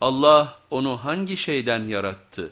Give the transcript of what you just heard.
Allah onu hangi şeyden yarattı?